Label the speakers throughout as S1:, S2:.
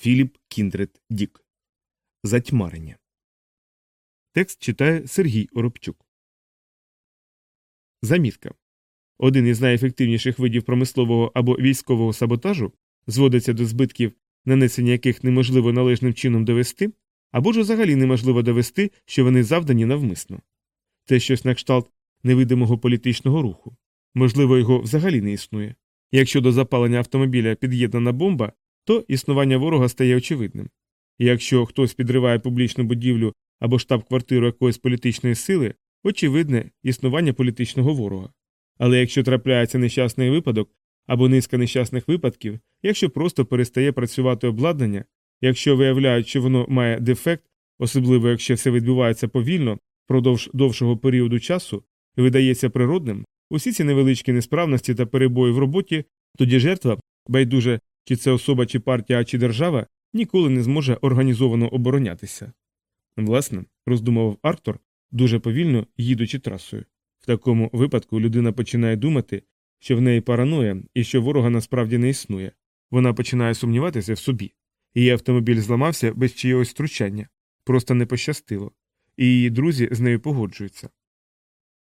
S1: Філіп Кіндрет Дік. Затьмарення. Текст читає Сергій Оробчук. Замітка. Один із найефективніших видів промислового або військового саботажу зводиться до збитків, нанесення яких неможливо належним чином довести, або ж взагалі неможливо довести, що вони завдані навмисно. Це щось на кшталт невидимого політичного руху. Можливо, його взагалі не існує. Якщо до запалення автомобіля під'єднана бомба, то існування ворога стає очевидним. І якщо хтось підриває публічну будівлю або штаб-квартиру якоїсь політичної сили, очевидне існування політичного ворога. Але якщо трапляється нещасний випадок або низка нещасних випадків, якщо просто перестає працювати обладнання, якщо виявляють, що воно має дефект, особливо якщо все відбувається повільно впродовж довшого періоду часу і видається природним, усі ці невеличкі несправності та перебої в роботі, тоді жертва, байдуже чи це особа, чи партія, чи держава, ніколи не зможе організовано оборонятися. Власне, роздумував Арктор, дуже повільно їдучи трасою. В такому випадку людина починає думати, що в неї параноя і що ворога насправді не існує. Вона починає сумніватися в собі. Її автомобіль зламався без чиєгось втручання, просто не пощастило, і її друзі з нею погоджуються.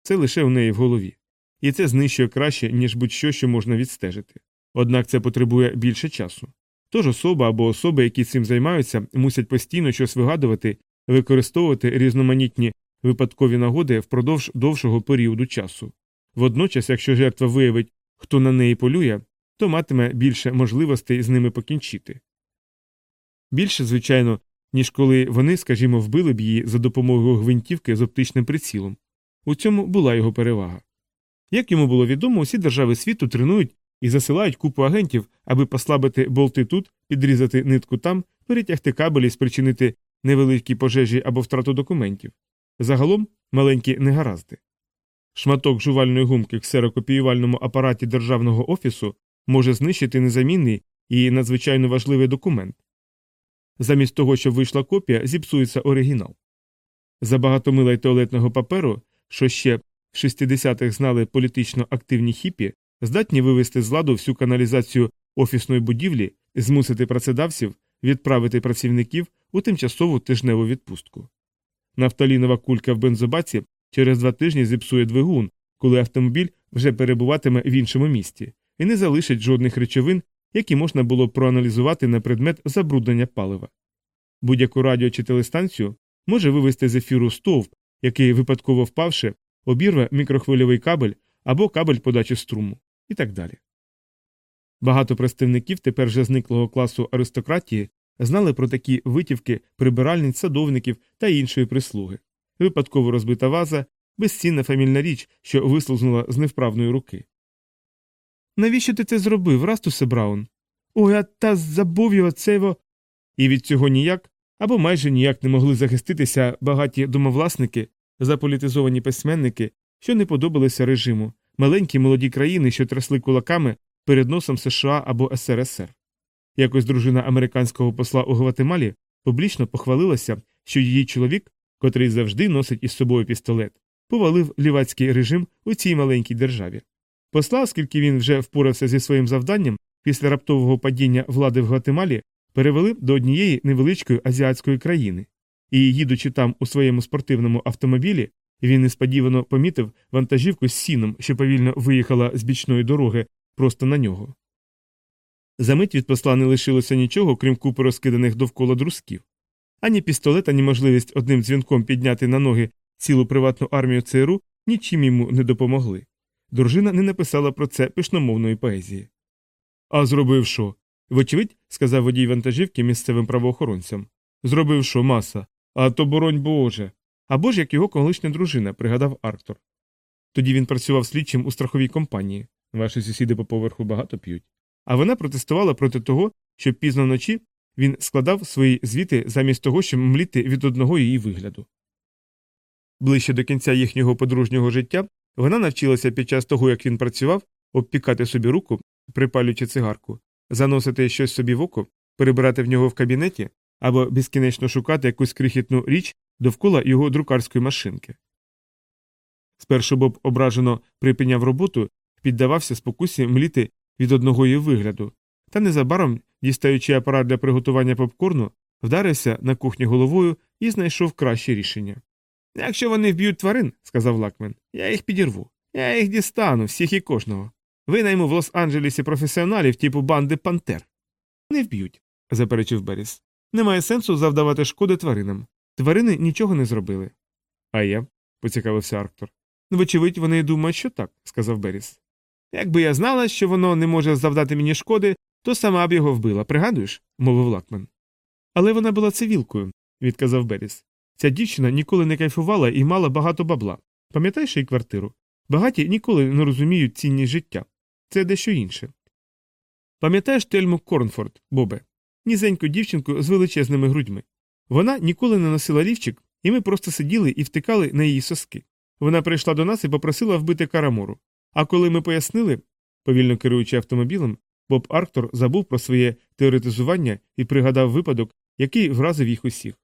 S1: Це лише в неї в голові, і це знищує краще, ніж будь-що, що можна відстежити. Однак це потребує більше часу. Тож особа або особи, які цим займаються, мусять постійно щось вигадувати, використовувати різноманітні випадкові нагоди впродовж довшого періоду часу. Водночас, якщо жертва виявить, хто на неї полює, то матиме більше можливостей з ними покінчити. Більше, звичайно, ніж коли вони, скажімо, вбили б її за допомогою гвинтівки з оптичним прицілом. У цьому була його перевага. Як йому було відомо, усі держави світу тренують і засилають купу агентів, аби послабити болти тут, підрізати нитку там, перетягти кабелі, спричинити невеликі пожежі або втрату документів. Загалом маленькі негаразди. Шматок жувальної гумки в ксерокопіювальному апараті державного офісу може знищити незамінний і надзвичайно важливий документ. Замість того, щоб вийшла копія, зіпсується оригінал. Забагато мила й туалетного паперу, що ще в 60-х знали політично активні хіпі, здатні вивести з ладу всю каналізацію офісної будівлі, змусити працедавців відправити працівників у тимчасову тижневу відпустку. Нафталінова кулька в бензобаці через два тижні зіпсує двигун, коли автомобіль вже перебуватиме в іншому місті, і не залишить жодних речовин, які можна було проаналізувати на предмет забруднення палива. Будь-яку радіо чи телестанцію може вивести з ефіру стовп, який, випадково впавши, обірве мікрохвильовий кабель або кабель подачі струму, і так далі. Багато представників тепер вже зниклого класу аристократії знали про такі витівки прибиральниць, садовників та іншої прислуги. Випадково розбита ваза, безцінна фамільна річ, що вислузнула з невправної руки. Навіщо ти це зробив, Растусе Браун? Ой, а та забув його цево. І від цього ніяк або майже ніяк не могли захиститися багаті домовласники, заполітизовані письменники, що не подобалися режиму, маленькі молоді країни, що трясли кулаками перед носом США або СРСР. Якось дружина американського посла у Гватемалі публічно похвалилася, що її чоловік, котрий завжди носить із собою пістолет, повалив лівацький режим у цій маленькій державі. Посла, оскільки він вже впорався зі своїм завданням після раптового падіння влади в Гватемалі, перевели до однієї невеличкої азіатської країни, і, їдучи там у своєму спортивному автомобілі, він несподівано помітив вантажівку з сіном, що повільно виїхала з бічної дороги просто на нього. Замить від посла не лишилося нічого, крім купи розкиданих довкола друзків. Ані пістолет, ані можливість одним дзвінком підняти на ноги цілу приватну армію ЦРУ нічим йому не допомогли. Дружина не написала про це пишномовної поезії. А зробив що? Вочевидь, сказав водій вантажівки місцевим правоохоронцям. Зробив що, маса, а то боронь Боже. Або ж як його колишня дружина, пригадав Арктор. Тоді він працював слідчим у страховій компанії. Ваші сусіди по поверху багато п'ють. А вона протестувала проти того, що пізно вночі він складав свої звіти замість того, щоб мліти від одного її вигляду. Ближче до кінця їхнього подружнього життя вона навчилася під час того, як він працював, обпікати собі руку, припалюючи цигарку, заносити щось собі в око, перебирати в нього в кабінеті або безкінечно шукати якусь крихітну річ довкола його друкарської машинки. Спершу Боб ображено припиняв роботу, піддавався спокусі мліти від одного її вигляду, та незабаром дістаючи апарат для приготування попкорну, вдарився на кухні головою і знайшов краще рішення. Якщо вони вб'ють тварин, сказав Лакмен, я їх підірву. Я їх дістану, всіх і кожного. Винайму в Лос-Анджелесі професіоналів типу банди Пантер. Не вб'ють, заперечив Беріс. Немає сенсу завдавати шкоди тваринам. Тварини нічого не зробили. А я? поцікавився Арктор. Вочевидь, вони думають, що так, сказав Беріс. Якби я знала, що воно не може завдати мені шкоди, то сама б його вбила, пригадуєш? мовив Лакмен. Але вона була цивілкою, відказав Беріс. Ця дівчина ніколи не кайфувала і мала багато бабла. Пам'ятаєш її квартиру? Багаті ніколи не розуміють цінність життя. Це дещо інше. Пам'ятаєш Тельму Корнфорд, Бобе? Нізеньку дівчинку з величезними грудьми. Вона ніколи не носила лівчик, і ми просто сиділи і втикали на її соски. Вона прийшла до нас і попросила вбити карамору. А коли ми пояснили, повільно керуючи автомобілем, Боб Арктор забув про своє теоретизування і пригадав випадок, який вразив їх усіх.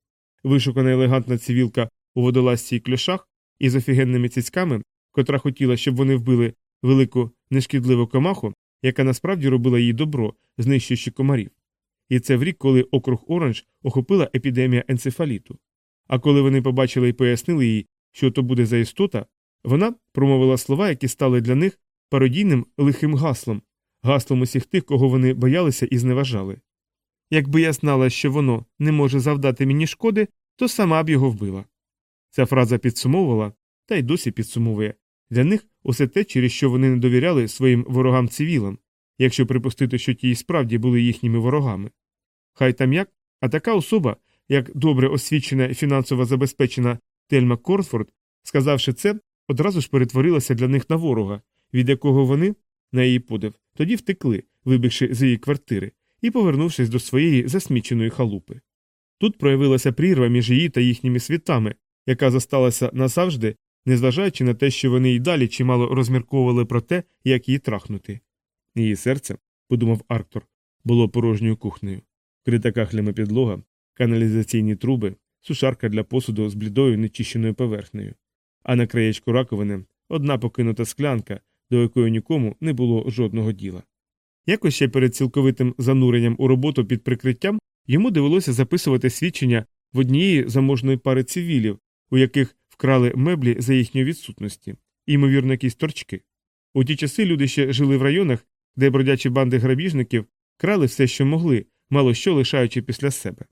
S1: Вишукана елегантна цивілка у водолазці кльошах із офігенними цицьками, котра хотіла, щоб вони вбили велику нешкідливу комаху, яка насправді робила їй добро, знищуючи комарів. І це в рік, коли округ Оранж охопила епідемія енцефаліту. А коли вони побачили і пояснили їй, що то буде за істота, вона промовила слова, які стали для них пародійним лихим гаслом, гаслом усіх тих, кого вони боялися і зневажали. Якби я знала, що воно не може завдати мені шкоди, то сама б його вбила. Ця фраза підсумовувала, та й досі підсумовує для них усе те, через що вони не довіряли своїм ворогам цивілам, якщо припустити, що ті і справді були їхніми ворогами. Хай там як, а така особа, як добре освічена фінансово забезпечена Тельма Корнфорд, сказавши це, одразу ж перетворилася для них на ворога, від якого вони, на її подив, тоді втекли, вибігши з її квартири, і повернувшись до своєї засміченої халупи. Тут проявилася прірва між її та їхніми світами, яка зосталася назавжди, незважаючи на те, що вони й далі чимало розмірковували про те, як її трахнути. Її серце, подумав Арктор, було порожньою кухнею, крита кахлями підлога, каналізаційні труби, сушарка для посуду з блідою нечищеною поверхнею, а на краєчку раковини одна покинута склянка, до якої нікому не було жодного діла. Якось ще перед цілковитим зануренням у роботу під прикриттям йому довелося записувати свідчення в однієї заможної пари цивілів, у яких вкрали меблі за їхньої відсутності, ймовірно, якісь торчки. У ті часи люди ще жили в районах, де бродячі банди грабіжників крали все, що могли, мало що лишаючи після себе.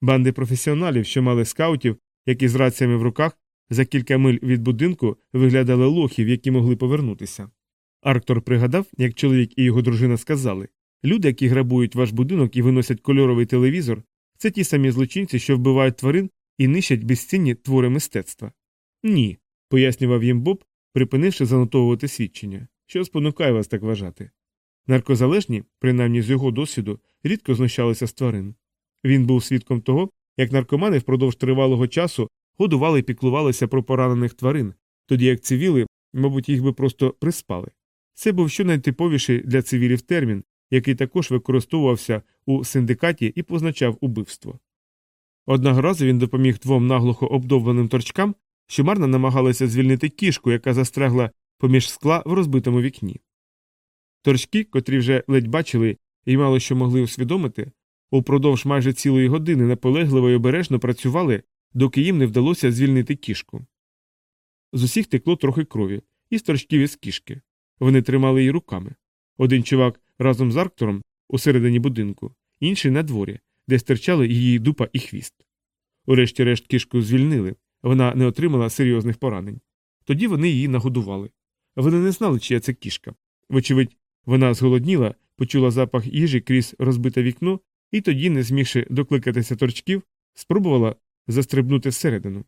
S1: Банди професіоналів, що мали скаутів, які з раціями в руках за кілька миль від будинку виглядали лохів, які могли повернутися. Арктор пригадав, як чоловік і його дружина сказали люди, які грабують ваш будинок і виносять кольоровий телевізор, це ті самі злочинці, що вбивають тварин і нищать безцінні твори мистецтва. Ні, пояснював їм Боб, припинивши занотовувати свідчення. Що спонукає вас так вважати? Наркозалежні, принаймні з його досвіду, рідко знущалися з тварин. Він був свідком того, як наркомани впродовж тривалого часу годували і піклувалися про поранених тварин, тоді як цивіли, мабуть, їх би просто приспали. Це був щонайтиповіший для цивілів термін, який також використовувався у синдикаті і позначав убивство. Одного разу він допоміг двом наглухо обдовбленим торчкам, що марно намагалися звільнити кішку, яка застрягла поміж скла в розбитому вікні. Торчки, котрі вже ледь бачили і мало що могли усвідомити, упродовж майже цілої години наполегливо й обережно працювали, доки їм не вдалося звільнити кішку. З усіх текло трохи крові, і з із кішки. Вони тримали її руками. Один чувак разом з Арктором усередині будинку, інший на дворі, де стирчали її дупа і хвіст. Урешті-решт кішку звільнили, вона не отримала серйозних поранень. Тоді вони її нагодували. Вони не знали, чия це кішка. Вочевидь, вона зголодніла, почула запах їжі крізь розбите вікно і тоді, не змігши докликатися торчків, спробувала застрибнути всередину.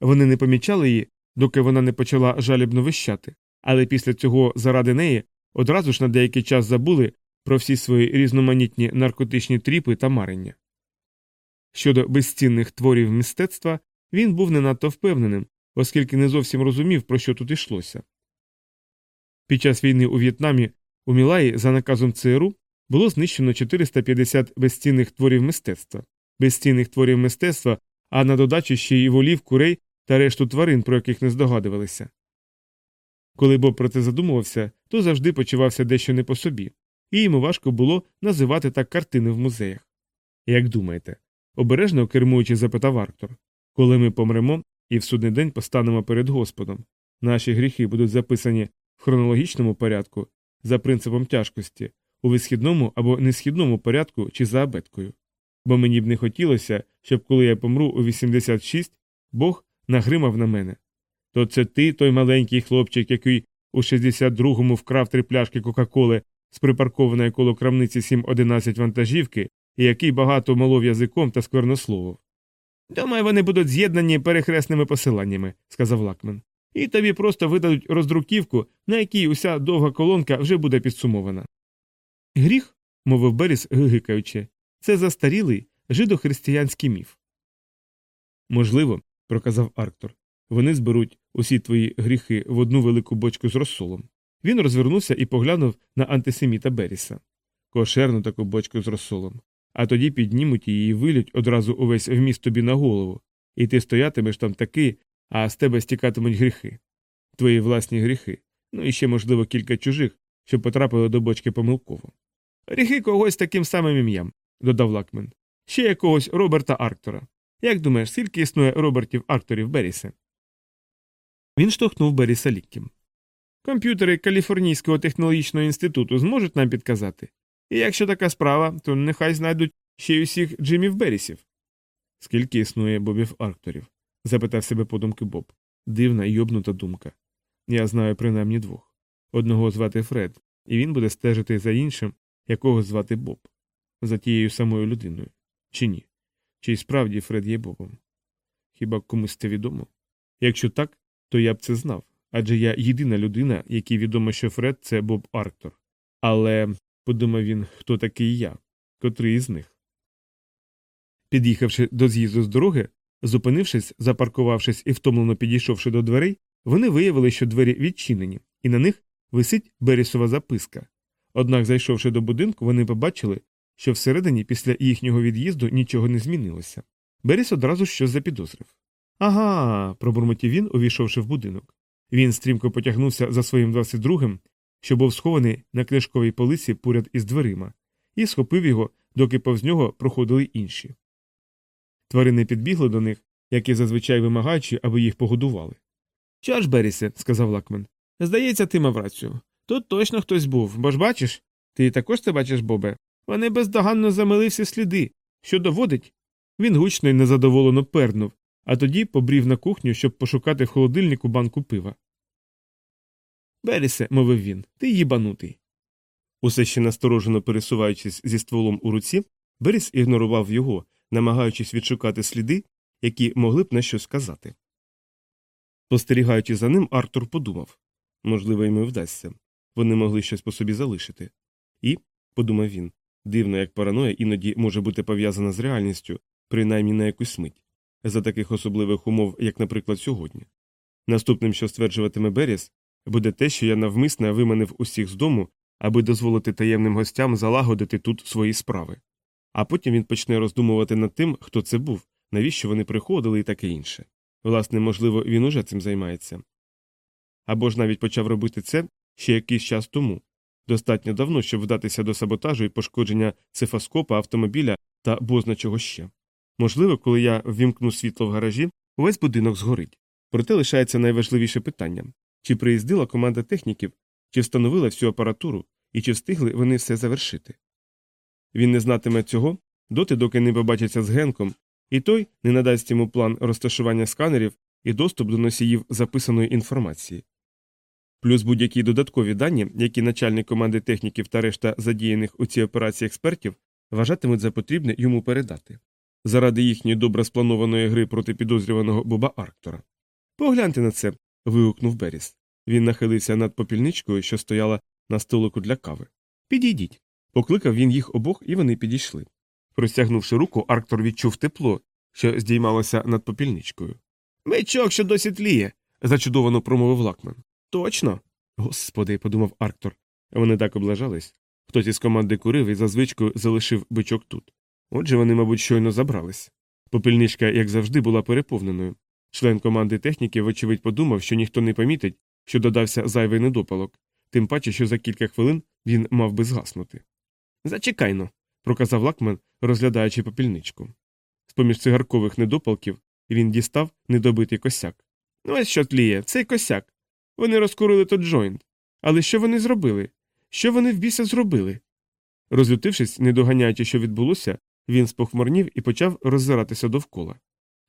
S1: Вони не помічали її, доки вона не почала жалібно вищати, але після цього заради неї одразу ж на деякий час забули про всі свої різноманітні наркотичні тріпи та марення. Щодо безцінних творів мистецтва, він був не надто впевненим, оскільки не зовсім розумів, про що тут йшлося. Під час війни у В'єтнамі у Мілаї за наказом ЦРУ було знищено 450 безцінних творів мистецтва, безцінних творів мистецтва, а на додачу ще й волів, курей та решту тварин, про яких не здогадувалися. Коли Боб про це задумувався, то завжди почувався дещо не по собі, і йому важко було називати так картини в музеях. Як думаєте, обережно кермуючи, запитав Арктор, коли ми помремо і в судний день постанемо перед Господом, наші гріхи будуть записані в хронологічному порядку за принципом тяжкості, у висхідному або несхідному порядку чи за абеткою. Бо мені б не хотілося, щоб коли я помру у 86, Бог нагримав на мене. То це ти, той маленький хлопчик, який у 62-му вкрав три пляшки Кока-Коли з припаркованої коло крамниці 711 вантажівки і який багато молов язиком та сквернословив. Думаю, вони будуть з'єднані перехресними посиланнями, сказав Лакмен. І тобі просто видадуть роздруківку, на якій уся довга колонка вже буде підсумована. Гріх, мовив Беріс, гигикаючи, це застарілий жидохристиянський міф. Можливо, проказав Арктор, вони зберуть усі твої гріхи в одну велику бочку з розсолом. Він розвернувся і поглянув на антисеміта Беріса. Кошерну таку бочку з розсолом. А тоді піднімуть її і вилють одразу увесь вміст тобі на голову, і ти стоятимеш там такий, а з тебе стікатимуть гріхи. Твої власні гріхи, ну і ще, можливо, кілька чужих, що потрапили до бочки помилково. Гріхи когось таким самим ім'ям, додав Лакмен. Ще якогось Роберта Арктора. Як думаєш, скільки існує Робертів Аркторів Берісе? Він штовхнув Беріса ліктем. Комп'ютери Каліфорнійського технологічного інституту зможуть нам підказати. І якщо така справа, то нехай знайдуть ще й усіх Джимів Берісів. Скільки існує бобів Аркторів? Запитав себе подумки Боб. Дивна й обнута думка. Я знаю принаймні двох. Одного звати Фред, і він буде стежити за іншим, якого звати Боб, за тією самою людиною. Чи ні? Чи й справді Фред є Бобом? Хіба комусь це відомо? Якщо так, то я б це знав, адже я єдина людина, якій відомо, що Фред це Боб Арктор. Але, подумав він, хто такий я, котрий із них. Під'їхавши до з'їзду з дороги, зупинившись, запаркувавшись і втомлено підійшовши до дверей, вони виявили, що двері відчинені, і на них висить Берісова записка. Однак, зайшовши до будинку, вони побачили, що всередині після їхнього від'їзду нічого не змінилося. Беріс одразу щось запідозрив. Ага, пробурмотів він, увійшовши в будинок. Він стрімко потягнувся за своїм 22-м, що був схований на книжковій полиці поряд із дверима, і схопив його, доки повз нього проходили інші. Тварини підбігли до них, як і зазвичай вимагаючи, аби їх погодували. Що ж, Берісе, сказав Лакмен. Здається, ти мав рацію. Тут точно хтось був, бо ж бачиш? Ти також це бачиш, Бобе? Вони бездоганно замили всі сліди. Що доводить? Він гучно й незадоволено пернув, а тоді побрів на кухню, щоб пошукати в холодильнику банку пива. Берісе, мовив він, ти їбанутий. Усе ще насторожено пересуваючись зі стволом у руці, Беріс ігнорував його, намагаючись відшукати сліди, які могли б на щось сказати. Спостерігаючи за ним, Артур подумав можливо, йому вдасться вони могли щось по собі залишити. І, подумав він, дивно, як параноя іноді може бути пов'язана з реальністю, принаймні на якусь мить, за таких особливих умов, як, наприклад, сьогодні. Наступним, що стверджуватиме Беріс, буде те, що я навмисне виманив усіх з дому, аби дозволити таємним гостям залагодити тут свої справи. А потім він почне роздумувати над тим, хто це був, навіщо вони приходили і таке інше. Власне, можливо, він уже цим займається. Або ж навіть почав робити це ще якийсь час тому, достатньо давно, щоб вдатися до саботажу і пошкодження цифоскопа автомобіля та бозна чого ще. Можливо, коли я ввімкну світло в гаражі, увесь будинок згорить. Проте лишається найважливіше питання чи приїздила команда техніків, чи встановила всю апаратуру, і чи встигли вони все завершити. Він не знатиме цього доти, доки не побачиться з Генком, і той не надасть йому план розташування сканерів і доступ до носіїв записаної інформації. Плюс будь-які додаткові дані, які начальник команди техніків та решта задіяних у цій операції експертів вважатимуть за потрібне йому передати заради їхньої добре спланованої гри проти підозрюваного Боба Арктора. Погляньте на це. вигукнув Беріс. Він нахилився над попільничкою, що стояла на столику для кави. Підійдіть. Покликав він їх обох, і вони підійшли. Простягнувши руку, Арктор відчув тепло, що здіймалося над попільничкою. Бичок, що досі тліє, зачудовано промовив Лакман. Точно. Господи, подумав Арктор. Вони так облажались. Хтось із команди курив і за звичкою залишив бичок тут. Отже, вони, мабуть, щойно забрались. Попільничка, як завжди, була переповненою. Член команди техніків, вочевидь, подумав, що ніхто не помітить, що додався зайвий недопалок, тим паче, що за кілька хвилин він мав би згаснути. Зачекайно, проказав лакмен, розглядаючи попільничку. З поміж цигаркових недопалків він дістав недобитий косяк. Ось що тліє, цей косяк. Вони розкурили тут джойнт. Але що вони зробили? Що вони в біса зробили? Розлютившись, не доганяючи, що відбулося, він спохмурнів і почав роззиратися довкола.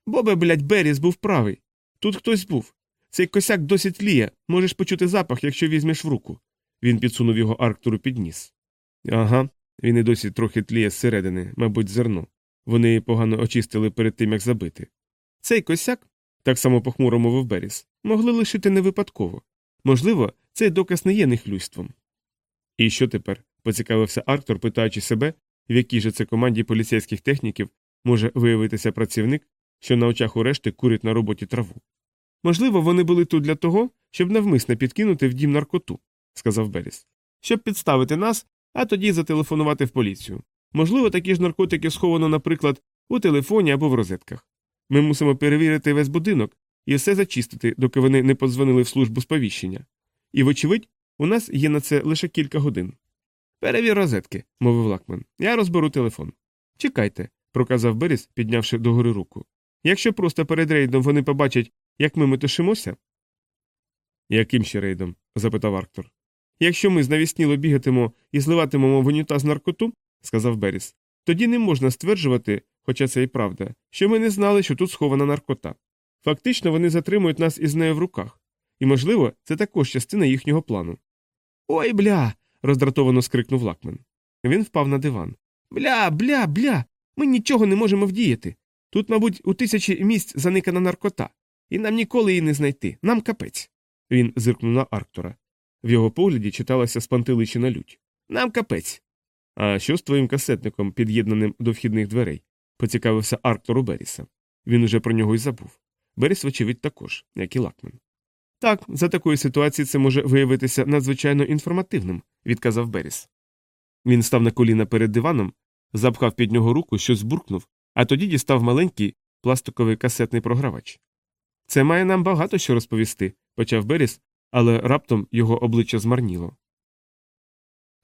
S1: Бобе, блядь, Беріс був правий. Тут хтось був. Цей косяк досить тліє, можеш почути запах, якщо візьмеш в руку. Він підсунув його Арктуру під ніс. Ага, він і досі трохи тліє зсередини, мабуть, зерно. Вони погано очистили перед тим, як забити. Цей косяк, так само похмуро мовив Беріс, могли лишити не випадково. Можливо, цей доказ не є нехлюйством. І що тепер? поцікавився Арктур, питаючи себе, в якій же це команді поліцейських техніків може виявитися працівник, що на очах у решти курить на роботі траву. Можливо, вони були тут для того, щоб навмисно підкинути в дім наркоту, сказав Беріс, щоб підставити нас, а тоді зателефонувати в поліцію. Можливо, такі ж наркотики сховано, наприклад, у телефоні або в розетках. Ми мусимо перевірити весь будинок і все зачистити, доки вони не подзвонили в службу сповіщення. І, вочевидь, у нас є на це лише кілька годин. Перевір розетки, мовив лакмен. Я розберу телефон. Чекайте, проказав Беріс, піднявши догори руку. Якщо просто перед рейдом вони побачать, як ми метушимося. Яким ще рейдом? запитав Арктор. Якщо ми знавісніло бігатимо і зливатимемо в унітаз наркоту, сказав Беріс, тоді не можна стверджувати, хоча це і правда, що ми не знали, що тут схована наркота. Фактично, вони затримують нас із нею в руках, і, можливо, це також частина їхнього плану. Ой, бля. роздратовано скрикнув лакмен. Він впав на диван. Бля, бля, бля. Ми нічого не можемо вдіяти. Тут, мабуть, у тисячі місць заникана наркота, і нам ніколи її не знайти, нам капець. Він зиркнув на Арктора. В його погляді читалася спантеличена лють. Нам капець. А що з твоїм касетником, під'єднаним до вхідних дверей? поцікавився Арктору Беріса. Він уже про нього й забув. Беріс, вочевидь, також, як і Лакмен. Так, за такої ситуації це може виявитися надзвичайно інформативним, відказав Беріс. Він став на коліна перед диваном, запхав під нього руку, щось буркнув, а тоді дістав маленький пластиковий касетний програвач. Це має нам багато що розповісти, почав Беріс, але раптом його обличчя змарніло.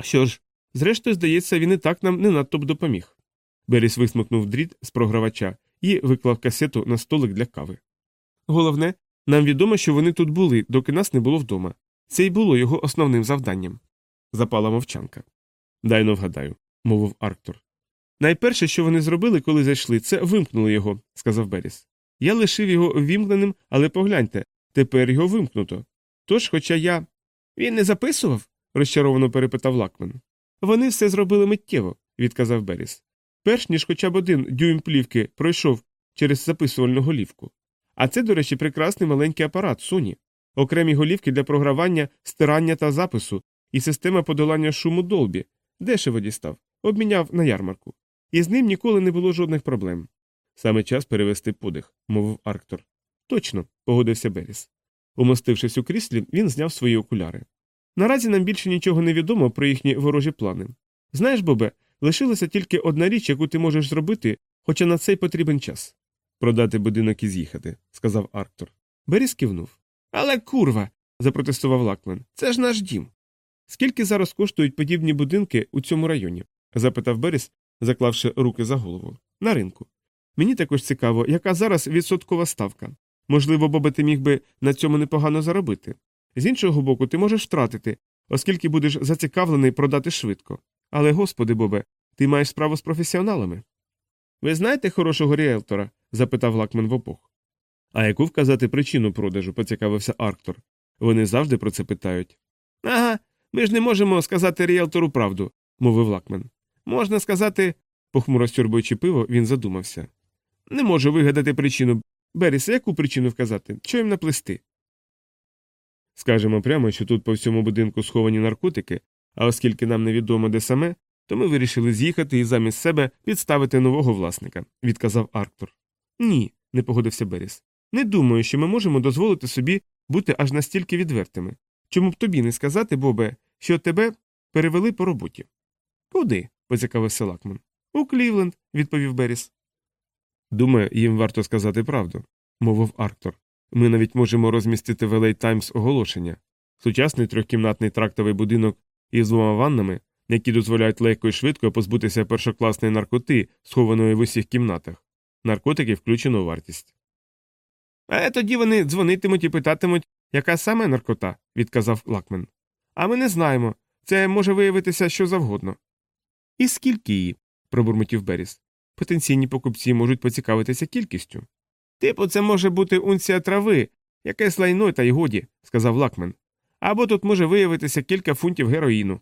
S1: Що ж, зрештою, здається, він і так нам не надто б допоміг. Беріс висмикнув дріт з програвача і виклав касету на столик для кави. Головне, нам відомо, що вони тут були, доки нас не було вдома. Це й було його основним завданням. Запала мовчанка. Дай но вгадаю, мовив Арктур. Найперше, що вони зробили, коли зайшли, це вимкнули його, сказав Беріс. Я лишив його вімкненим, але погляньте, тепер його вимкнуто. Тож, хоча я. Він не записував? розчаровано перепитав Лакман. Вони все зробили миттєво, відказав Беріс. Перш ніж хоча б один дюйм плівки пройшов через записувальну голівку. А це, до речі, прекрасний маленький апарат Соні, окремі голівки для програвання, стирання та запису, і система подолання шуму долбі, дешево дістав, обміняв на ярмарку. І з ним ніколи не було жодних проблем. Саме час перевести подих, мовив Арктор. Точно, погодився Беріс. Умостившись у кріслі, він зняв свої окуляри. Наразі нам більше нічого не відомо про їхні ворожі плани. Знаєш, Бобе, лишилася тільки одна річ, яку ти можеш зробити, хоча на цей потрібен час. Продати будинок і з'їхати, сказав Арктор. Беріс кивнув. Але курва. запротестував Лакмен. Це ж наш дім. Скільки зараз коштують подібні будинки у цьому районі? запитав Беріс, заклавши руки за голову. На ринку. Мені також цікаво, яка зараз відсоткова ставка. Можливо, Бобе, ти міг би на цьому непогано заробити. З іншого боку, ти можеш втратити, оскільки будеш зацікавлений продати швидко. Але, господи, Бобе, ти маєш справу з професіоналами. Ви знаєте хорошого ріелтора? запитав Лакмен в обох. А яку вказати причину продажу? поцікавився Арктор. Вони завжди про це питають. Ага, ми ж не можемо сказати ріелтору правду, мовив Лакмен. Можна сказати, похмуро стюрбуючи пиво, він задумався. Не можу вигадати причину. Беріса, яку причину вказати? Що їм наплести? Скажемо прямо, що тут по всьому будинку сховані наркотики, а оскільки нам невідомо де саме, то ми вирішили з'їхати і замість себе підставити нового власника, відказав Арктур. Ні, не погодився Беріс. Не думаю, що ми можемо дозволити собі бути аж настільки відвертими. Чому б тобі не сказати, Бобе, що тебе перевели по роботі? Куди? поцікавився Лакман. У Клівленд, відповів Беріс. Думаю, їм варто сказати правду, мовив Арктор. Ми навіть можемо розмістити в LA Таймс оголошення. Сучасний трьохкімнатний трактовий будинок із двома ваннами, які дозволяють легко і швидко позбутися першокласної наркоти, схованої в усіх кімнатах. Наркотики включено у вартість. А тоді вони дзвонитимуть і питатимуть, яка саме наркота, відказав Лакмен. А ми не знаємо. Це може виявитися що завгодно. І скільки її? пробурмотів Беріс. Потенційні покупці можуть поцікавитися кількістю. Типу, це може бути унція трави, якесь лайно та й годі, сказав Лакмен. Або тут може виявитися кілька фунтів героїну.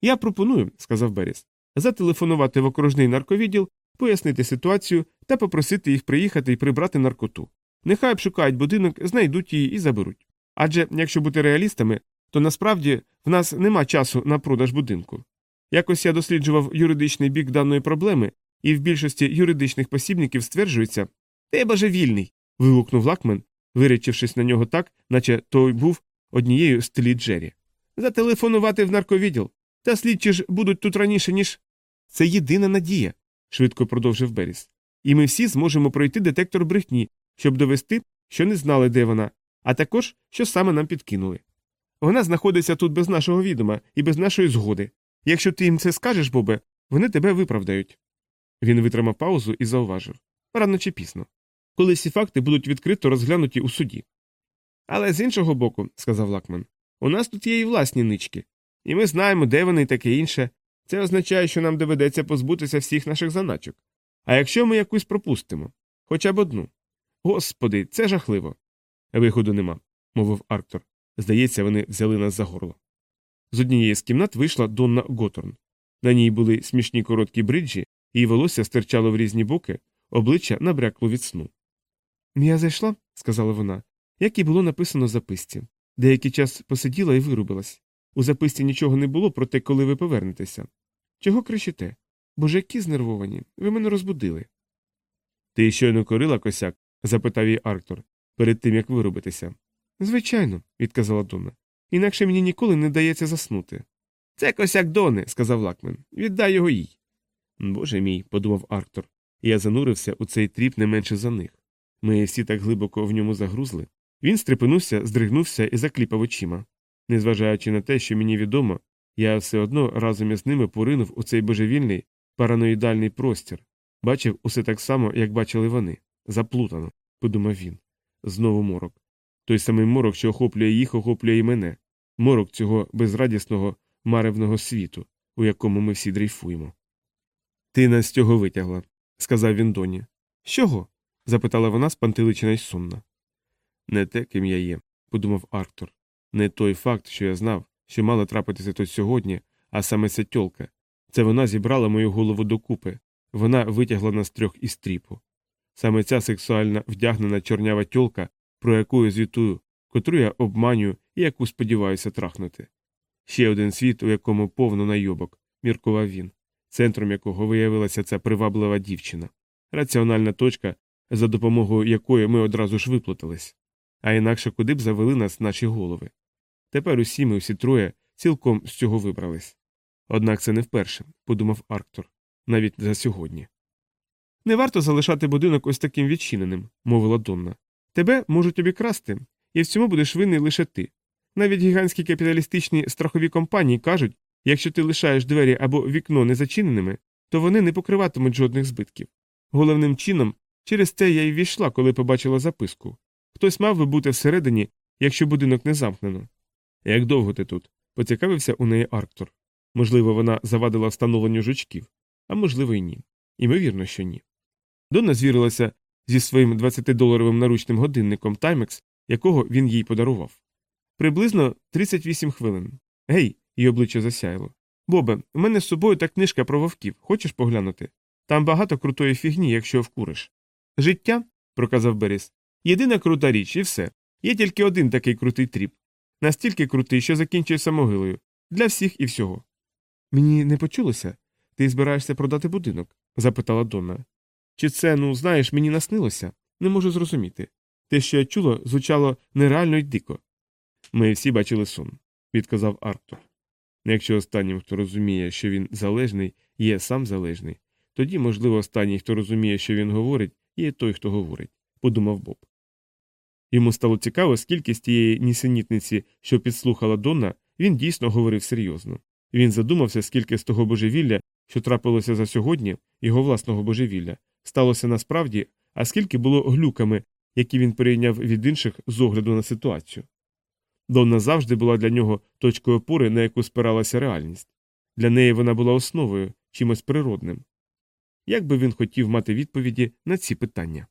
S1: Я пропоную, сказав Беріс, зателефонувати в окружний нарковідділ, пояснити ситуацію та попросити їх приїхати і прибрати наркоту. Нехай обшукають будинок, знайдуть її і заберуть. Адже, якщо бути реалістами, то насправді в нас нема часу на продаж будинку. Якось я досліджував юридичний бік даної проблеми, і в більшості юридичних посібників стверджується Ти божевільний. вигукнув Лакмен, вирячившись на нього так, наче той був однією з тлі Джері. Зателефонувати в нарковідділ. Та слідчі ж будуть тут раніше, ніж. Це єдина надія, швидко продовжив Беріс. І ми всі зможемо пройти детектор брехні, щоб довести, що не знали, де вона, а також що саме нам підкинули. Вона знаходиться тут без нашого відома і без нашої згоди. Якщо ти їм це скажеш, Бобе, вони тебе виправдають. Він витримав паузу і зауважив рано чи пізно. Коли ці факти будуть відкрито розглянуті у суді. Але з іншого боку, сказав Лакман, у нас тут є і власні нички, і ми знаємо, де вони і таке інше. Це означає, що нам доведеться позбутися всіх наших заначок. А якщо ми якусь пропустимо, хоча б одну. Господи, це жахливо. Виходу нема, мовив Арктор. Здається, вони взяли нас за горло. З однієї з кімнат вийшла Донна Готорн. На ній були смішні короткі бриджі, її волосся стирчало в різні боки, обличчя набрякло від сну. Я зайшла, сказала вона, як і було написано в записці. Деякий час посиділа і вирубилась. У записці нічого не було про те, коли ви повернетеся. Чого кричите? Боже, які знервовані, ви мене розбудили. Ти щойно корила косяк? запитав її Арктор, перед тим як вирубитися. Звичайно, відказала Донна. Інакше мені ніколи не дається заснути. Це косяк Донни, сказав Лакмен. Віддай його їй. Боже мій, подумав Арктор, я занурився у цей тріп не менше за них. Ми всі так глибоко в ньому загрузли. Він стрепенувся, здригнувся і закліпав очима. Незважаючи на те, що мені відомо, я все одно разом із ними поринув у цей божевільний параноїдальний простір, бачив усе так само, як бачили вони. Заплутано, подумав він. Знову морок. Той самий морок, що охоплює їх, охоплює і мене, морок цього безрадісного маревного світу, у якому ми всі дрейфуємо. Ти нас з цього витягла, сказав він доні. З чого? запитала вона спантеличена й сумна. Не те, ким я є, подумав Арктур. Не той факт, що я знав, що мало трапитися тут сьогодні, а саме ця тьолка. Це вона зібрала мою голову докупи, вона витягла нас трьох із тріпу. Саме ця сексуальна вдягнена чорнява тьолка, про яку я звітую, котру я обманюю і яку сподіваюся трахнути. Ще один світ, у якому повно найобок, міркував він, центром якого виявилася ця приваблива дівчина, раціональна точка, за допомогою якої ми одразу ж виплутались. А інакше куди б завели нас наші голови. Тепер усі ми, всі троє, цілком з цього вибрались. Однак це не вперше, подумав Арктор, навіть за сьогодні. Не варто залишати будинок ось таким відчиненим, мовила Донна. Тебе можуть обікрасти, і в цьому будеш винний лише ти. Навіть гігантські капіталістичні страхові компанії кажуть, якщо ти лишаєш двері або вікно незачиненими, то вони не покриватимуть жодних збитків. Головним чином, через це я й війшла, коли побачила записку. Хтось мав би бути всередині, якщо будинок не замкнено. Як довго ти тут? поцікавився у неї Арктор. Можливо, вона завадила встановленню жучків, а можливо, й ні. Імовірно, що ні. Донна звірилася зі своїм 20-доларовим наручним годинником Таймекс, якого він їй подарував. Приблизно 38 хвилин. Гей, її обличчя засяяло. Бобе, у мене з собою та книжка про вовків. Хочеш поглянути? Там багато крутої фігні, якщо вкуриш. Життя, проказав Барріс, єдина крута річ, і все. Є тільки один такий крутий тріп. Настільки крутий, що закінчується могилою. Для всіх і всього. Мені не почулося? Ти збираєшся продати будинок? запитала Донна. Чи це, ну, знаєш, мені наснилося? Не можу зрозуміти. Те, що я чула, звучало нереально й дико. Ми всі бачили сон, відказав Арктор. Якщо останнім, хто розуміє, що він залежний, є сам залежний, тоді, можливо, останній, хто розуміє, що він говорить, є той, хто говорить, подумав Боб. Йому стало цікаво, скільки з тієї нісенітниці, що підслухала Донна, він дійсно говорив серйозно. Він задумався, скільки з того божевілля, що трапилося за сьогодні, його власного божевілля, сталося насправді, а скільки було глюками, які він перейняв від інших з огляду на ситуацію. Донна завжди була для нього точкою опори, на яку спиралася реальність. Для неї вона була основою, чимось природним. Як би він хотів мати відповіді на ці питання?